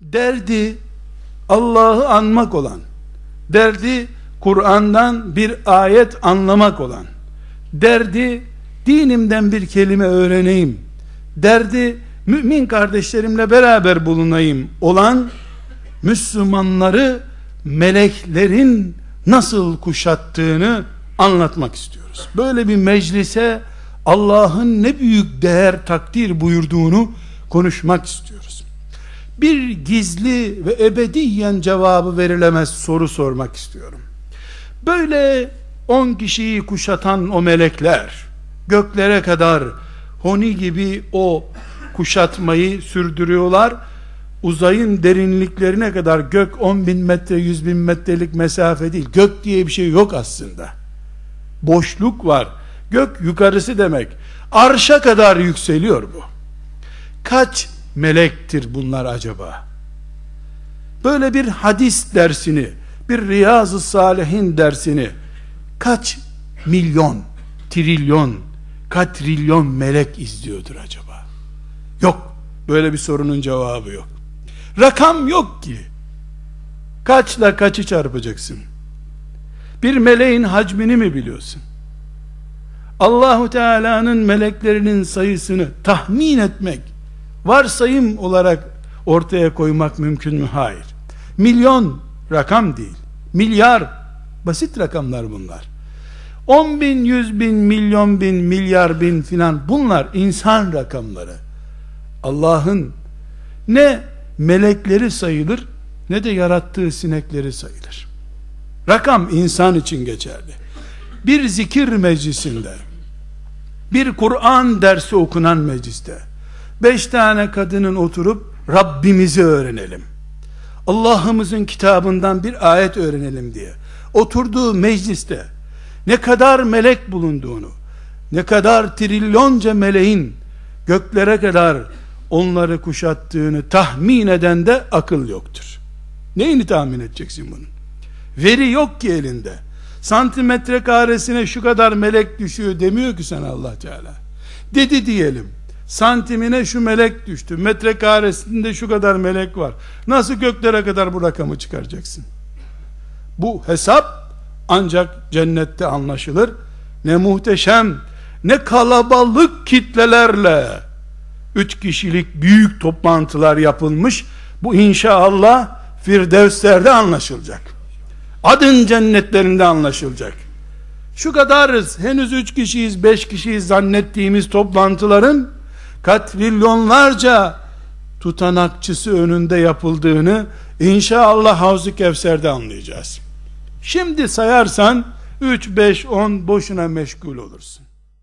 derdi Allah'ı anmak olan, derdi Kur'an'dan bir ayet anlamak olan, derdi dinimden bir kelime öğreneyim, derdi mümin kardeşlerimle beraber bulunayım olan Müslümanları meleklerin nasıl kuşattığını anlatmak istiyoruz. Böyle bir meclise Allah'ın ne büyük değer takdir buyurduğunu konuşmak istiyoruz. Bir gizli ve ebediyen cevabı verilemez soru sormak istiyorum. Böyle on kişiyi kuşatan o melekler göklere kadar honi gibi o kuşatmayı sürdürüyorlar. Uzayın derinliklerine kadar gök 10 bin metre 100 bin metrelik mesafe değil. Gök diye bir şey yok aslında. Boşluk var. Gök yukarısı demek. Arşa kadar yükseliyor bu. Kaç melektir bunlar acaba? Böyle bir hadis dersini, bir Riyazu Salihin dersini kaç milyon, trilyon, katrilyon melek izliyordur acaba? Yok. Böyle bir sorunun cevabı yok. Rakam yok ki. Kaçla kaçı çarpacaksın? Bir meleğin hacmini mi biliyorsun? Allahu Teala'nın meleklerinin sayısını tahmin etmek, varsayım olarak ortaya koymak mümkün mü? Hayır. Milyon rakam değil. Milyar basit rakamlar bunlar. 10 bin, 100 bin, milyon bin, milyar bin filan bunlar insan rakamları. Allah'ın ne melekleri sayılır ne de yarattığı sinekleri sayılır. Rakam insan için geçerli. Bir zikir meclisinde, bir Kur'an dersi okunan mecliste, beş tane kadının oturup Rabbimizi öğrenelim. Allah'ımızın kitabından bir ayet öğrenelim diye oturduğu mecliste ne kadar melek bulunduğunu, ne kadar trilyonca meleğin göklere kadar onları kuşattığını tahmin eden de akıl yoktur. Neyini tahmin edeceksin bunun? Veri yok ki elinde. Santimetre karesine şu kadar melek düşüyor demiyor ki sana Allah Teala. Dedi diyelim. Santimine şu melek düştü. Metre karesinde şu kadar melek var. Nasıl göklere kadar bu rakamı çıkaracaksın? Bu hesap ancak cennette anlaşılır. Ne muhteşem, ne kalabalık kitlelerle üç kişilik büyük toplantılar yapılmış. Bu inşallah Firdevsler'de anlaşılacak. Adın cennetlerinde anlaşılacak. Şu kadarız, henüz üç kişiyiz, beş kişiyiz zannettiğimiz toplantıların katrilyonlarca tutanakçısı önünde yapıldığını inşallah Havzu Kevser'de anlayacağız. Şimdi sayarsan 3, 5, 10 boşuna meşgul olursun.